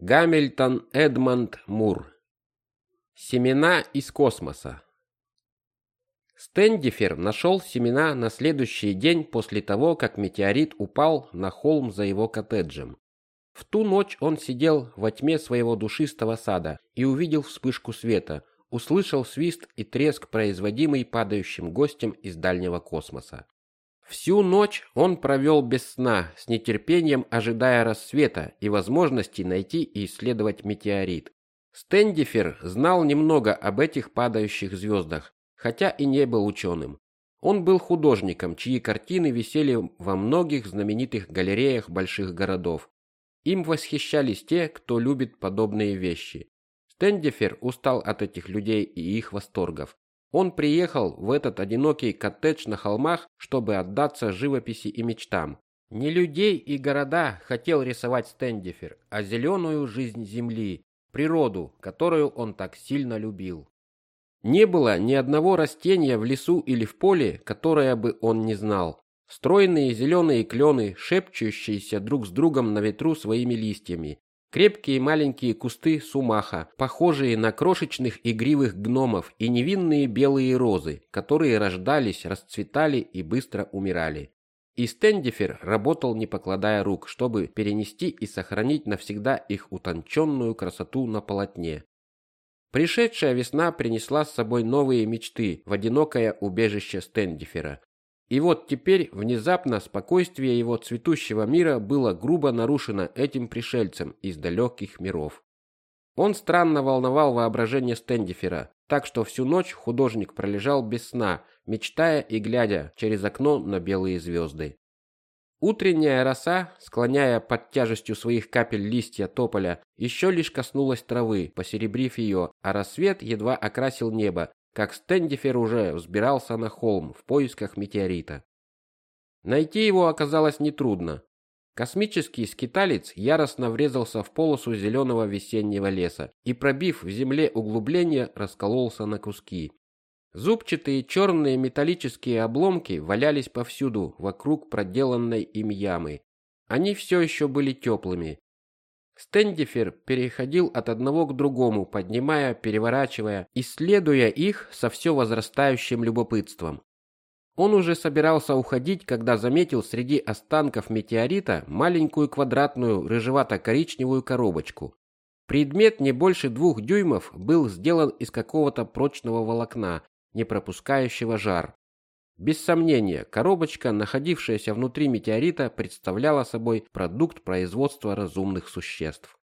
Гамильтон Эдмонд Мур. Семена из космоса. Стендифер нашел семена на следующий день после того, как метеорит упал на холм за его коттеджем. В ту ночь он сидел во тьме своего душистого сада и увидел вспышку света, услышал свист и треск, производимый падающим гостем из дальнего космоса. Всю ночь он провел без сна, с нетерпением ожидая рассвета и возможности найти и исследовать метеорит. Стендифер знал немного об этих падающих звездах, хотя и не был ученым. Он был художником, чьи картины висели во многих знаменитых галереях больших городов. Им восхищались те, кто любит подобные вещи. Стендифер устал от этих людей и их восторгов. Он приехал в этот одинокий коттедж на холмах, чтобы отдаться живописи и мечтам. Не людей и города хотел рисовать Стендифер, а зеленую жизнь земли, природу, которую он так сильно любил. Не было ни одного растения в лесу или в поле, которое бы он не знал. Стройные зеленые клены, шепчущиеся друг с другом на ветру своими листьями, Крепкие маленькие кусты сумаха, похожие на крошечных игривых гномов, и невинные белые розы, которые рождались, расцветали и быстро умирали. И Стендифер работал не покладая рук, чтобы перенести и сохранить навсегда их утонченную красоту на полотне. Пришедшая весна принесла с собой новые мечты в одинокое убежище Стендифера, и вот теперь внезапно спокойствие его цветущего мира было грубо нарушено этим пришельцем из далеких миров. Он странно волновал воображение Стендифера, так что всю ночь художник пролежал без сна, мечтая и глядя через окно на белые звезды. Утренняя роса, склоняя под тяжестью своих капель листья тополя, еще лишь коснулась травы, посеребрив ее, а рассвет едва окрасил небо, как Стендифер уже взбирался на холм в поисках метеорита. Найти его оказалось нетрудно. Космический скиталец яростно врезался в полосу зеленого весеннего леса и, пробив в земле углубление, раскололся на куски. Зубчатые черные металлические обломки валялись повсюду вокруг проделанной им ямы. Они все еще были теплыми, Стендифер переходил от одного к другому, поднимая, переворачивая, исследуя их со все возрастающим любопытством. Он уже собирался уходить, когда заметил среди останков метеорита маленькую квадратную рыжевато-коричневую коробочку. Предмет не больше двух дюймов был сделан из какого-то прочного волокна, не пропускающего жар. Без сомнения, коробочка, находившаяся внутри метеорита, представляла собой продукт производства разумных существ.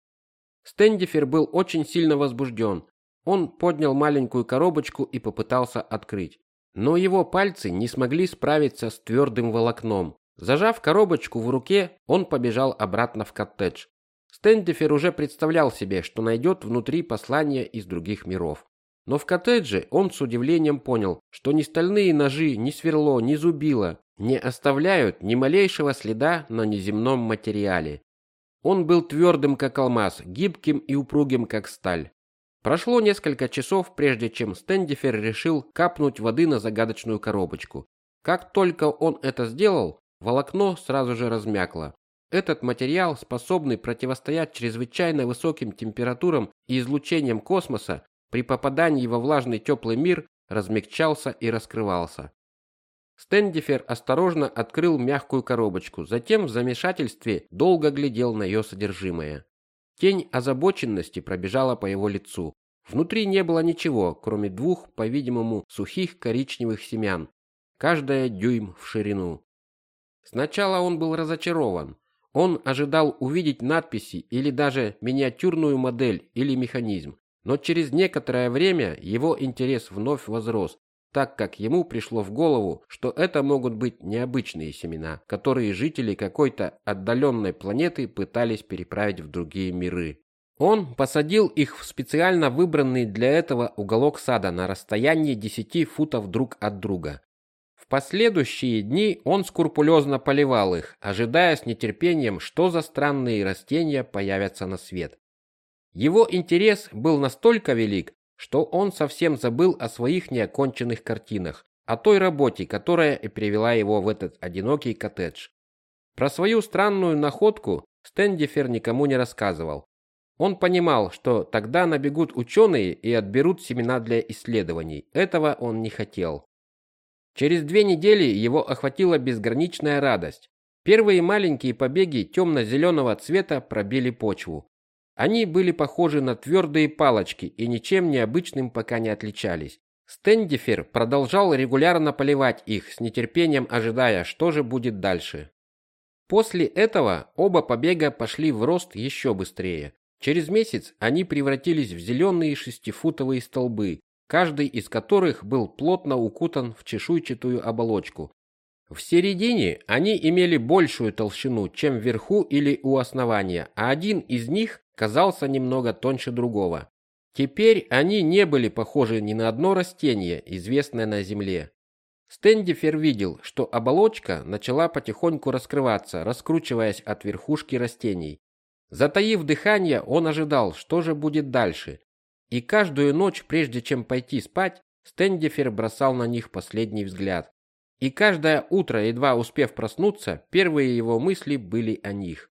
Стендифер был очень сильно возбужден. Он поднял маленькую коробочку и попытался открыть. Но его пальцы не смогли справиться с твердым волокном. Зажав коробочку в руке, он побежал обратно в коттедж. Стендифер уже представлял себе, что найдет внутри послание из других миров. Но в коттедже он с удивлением понял, что ни стальные ножи, ни сверло, ни зубило не оставляют ни малейшего следа на неземном материале. Он был твердым, как алмаз, гибким и упругим, как сталь. Прошло несколько часов, прежде чем Стендифер решил капнуть воды на загадочную коробочку. Как только он это сделал, волокно сразу же размякло. Этот материал, способный противостоять чрезвычайно высоким температурам и излучениям космоса, при попадании во влажный теплый мир размягчался и раскрывался. Стендифер осторожно открыл мягкую коробочку, затем в замешательстве долго глядел на ее содержимое. Тень озабоченности пробежала по его лицу. Внутри не было ничего, кроме двух, по-видимому, сухих коричневых семян, каждая дюйм в ширину. Сначала он был разочарован. Он ожидал увидеть надписи или даже миниатюрную модель или механизм. Но через некоторое время его интерес вновь возрос, так как ему пришло в голову, что это могут быть необычные семена, которые жители какой-то отдаленной планеты пытались переправить в другие миры. Он посадил их в специально выбранный для этого уголок сада на расстоянии 10 футов друг от друга. В последующие дни он скрупулезно поливал их, ожидая с нетерпением, что за странные растения появятся на свет. Его интерес был настолько велик, что он совсем забыл о своих неоконченных картинах, о той работе, которая и привела его в этот одинокий коттедж. Про свою странную находку Стендифер никому не рассказывал. Он понимал, что тогда набегут ученые и отберут семена для исследований. Этого он не хотел. Через две недели его охватила безграничная радость. Первые маленькие побеги темно-зеленого цвета пробили почву. Они были похожи на твердые палочки и ничем необычным пока не отличались. Стендифер продолжал регулярно поливать их, с нетерпением ожидая, что же будет дальше. После этого оба побега пошли в рост еще быстрее. Через месяц они превратились в зеленые шестифутовые столбы, каждый из которых был плотно укутан в чешуйчатую оболочку. В середине они имели большую толщину, чем вверху или у основания, а один из них казался немного тоньше другого. Теперь они не были похожи ни на одно растение, известное на Земле. Стендифер видел, что оболочка начала потихоньку раскрываться, раскручиваясь от верхушки растений. Затаив дыхание, он ожидал, что же будет дальше. И каждую ночь, прежде чем пойти спать, Стендифер бросал на них последний взгляд. И каждое утро, едва успев проснуться, первые его мысли были о них.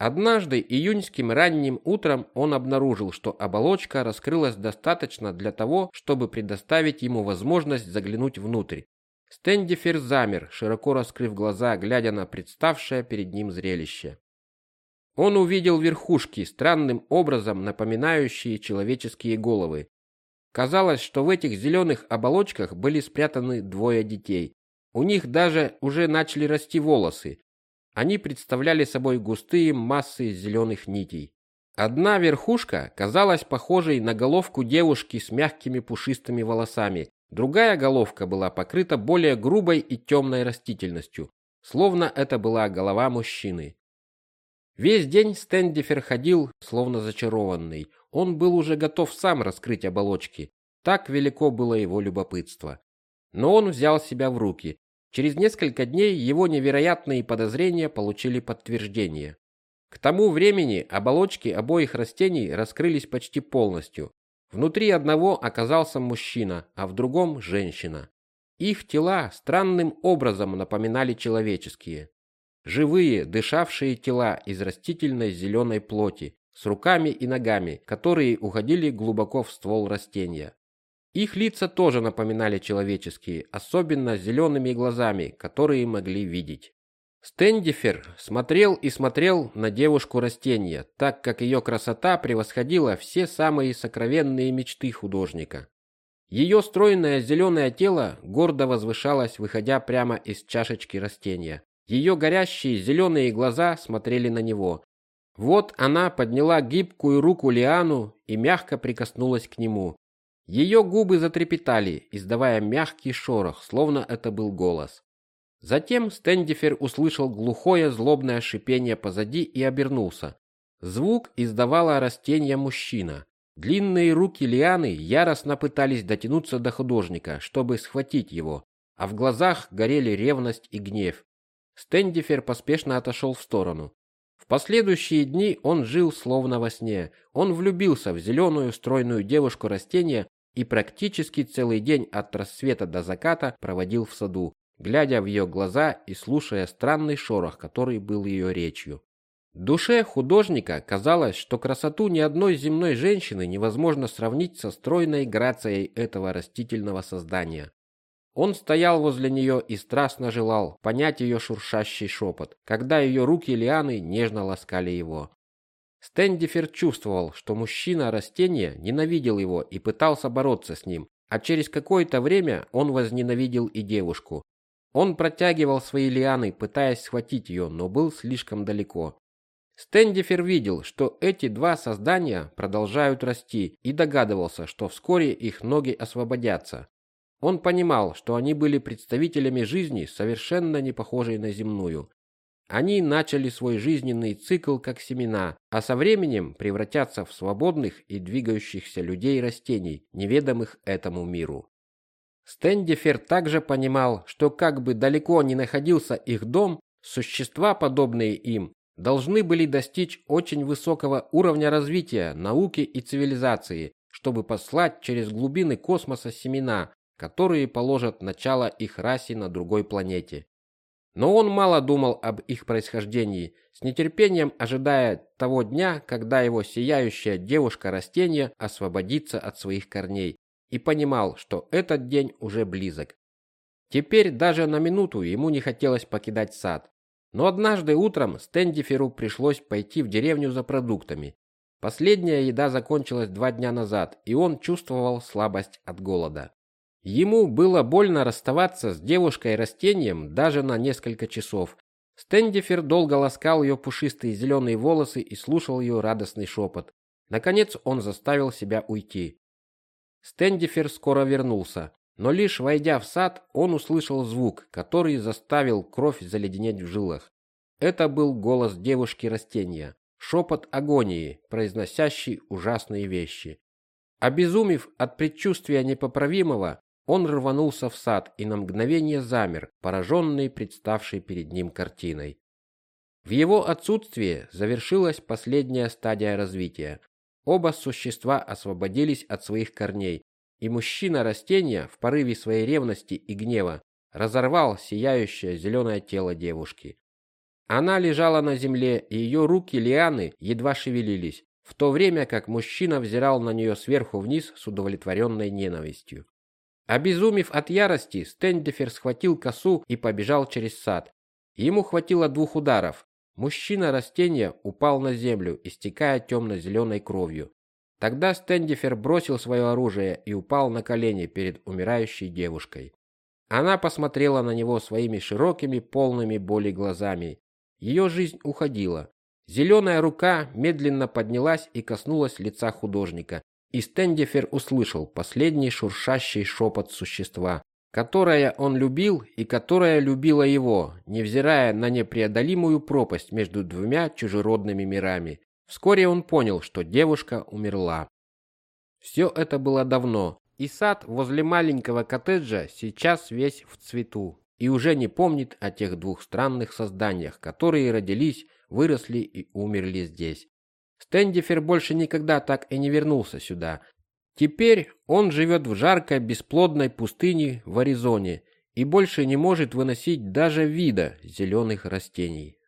Однажды июньским ранним утром он обнаружил, что оболочка раскрылась достаточно для того, чтобы предоставить ему возможность заглянуть внутрь. Стендифер замер, широко раскрыв глаза, глядя на представшее перед ним зрелище. Он увидел верхушки, странным образом напоминающие человеческие головы. Казалось, что в этих зеленых оболочках были спрятаны двое детей. У них даже уже начали расти волосы. Они представляли собой густые массы зеленых нитей. Одна верхушка казалась похожей на головку девушки с мягкими пушистыми волосами. Другая головка была покрыта более грубой и темной растительностью, словно это была голова мужчины. Весь день Стендифер ходил, словно зачарованный. Он был уже готов сам раскрыть оболочки. Так велико было его любопытство. Но он взял себя в руки. Через несколько дней его невероятные подозрения получили подтверждение. К тому времени оболочки обоих растений раскрылись почти полностью. Внутри одного оказался мужчина, а в другом женщина. Их тела странным образом напоминали человеческие. Живые, дышавшие тела из растительной зеленой плоти, с руками и ногами, которые уходили глубоко в ствол растения. Их лица тоже напоминали человеческие, особенно зелеными глазами, которые могли видеть. Стендифер смотрел и смотрел на девушку растения, так как ее красота превосходила все самые сокровенные мечты художника. Ее стройное зеленое тело гордо возвышалось, выходя прямо из чашечки растения. Ее горящие зеленые глаза смотрели на него. Вот она подняла гибкую руку Лиану и мягко прикоснулась к нему. Ее губы затрепетали, издавая мягкий шорох, словно это был голос. Затем Стендифер услышал глухое злобное шипение позади и обернулся. Звук издавало растение мужчина. Длинные руки Лианы яростно пытались дотянуться до художника, чтобы схватить его, а в глазах горели ревность и гнев. Стендифер поспешно отошел в сторону. В последующие дни он жил словно во сне. Он влюбился в зеленую стройную девушку растения и практически целый день от рассвета до заката проводил в саду, глядя в ее глаза и слушая странный шорох, который был ее речью. Душе художника казалось, что красоту ни одной земной женщины невозможно сравнить со стройной грацией этого растительного создания. Он стоял возле нее и страстно желал понять ее шуршащий шепот, когда ее руки лианы нежно ласкали его. Стендифер чувствовал, что мужчина-растение ненавидел его и пытался бороться с ним, а через какое-то время он возненавидел и девушку. Он протягивал свои лианы, пытаясь схватить ее, но был слишком далеко. Стендифер видел, что эти два создания продолжают расти и догадывался, что вскоре их ноги освободятся. Он понимал, что они были представителями жизни, совершенно не похожей на земную. Они начали свой жизненный цикл как семена, а со временем превратятся в свободных и двигающихся людей-растений, неведомых этому миру. Стендифер также понимал, что как бы далеко ни находился их дом, существа, подобные им, должны были достичь очень высокого уровня развития науки и цивилизации, чтобы послать через глубины космоса семена, которые положат начало их расе на другой планете. Но он мало думал об их происхождении, с нетерпением ожидая того дня, когда его сияющая девушка-растение освободится от своих корней, и понимал, что этот день уже близок. Теперь даже на минуту ему не хотелось покидать сад. Но однажды утром Стендиферу пришлось пойти в деревню за продуктами. Последняя еда закончилась два дня назад, и он чувствовал слабость от голода. Ему было больно расставаться с девушкой-растением даже на несколько часов. Стендифер долго ласкал ее пушистые зеленые волосы и слушал ее радостный шепот. Наконец он заставил себя уйти. Стендифер скоро вернулся, но лишь войдя в сад, он услышал звук, который заставил кровь заледенеть в жилах. Это был голос девушки-растения, шепот агонии, произносящий ужасные вещи. Обезумев от предчувствия непоправимого, он рванулся в сад и на мгновение замер, пораженный представшей перед ним картиной. В его отсутствие завершилась последняя стадия развития. Оба существа освободились от своих корней, и мужчина растения в порыве своей ревности и гнева разорвал сияющее зеленое тело девушки. Она лежала на земле, и ее руки лианы едва шевелились, в то время как мужчина взирал на нее сверху вниз с удовлетворенной ненавистью. Обезумев от ярости, Стендифер схватил косу и побежал через сад. Ему хватило двух ударов. Мужчина растения упал на землю, истекая темно-зеленой кровью. Тогда Стендифер бросил свое оружие и упал на колени перед умирающей девушкой. Она посмотрела на него своими широкими, полными боли глазами. Ее жизнь уходила. Зеленая рука медленно поднялась и коснулась лица художника, и Стендифер услышал последний шуршащий шепот существа, которое он любил и которое любило его, невзирая на непреодолимую пропасть между двумя чужеродными мирами. Вскоре он понял, что девушка умерла. Все это было давно, и сад возле маленького коттеджа сейчас весь в цвету и уже не помнит о тех двух странных созданиях, которые родились, выросли и умерли здесь. Стендифер больше никогда так и не вернулся сюда. Теперь он живет в жаркой бесплодной пустыне в Аризоне и больше не может выносить даже вида зеленых растений.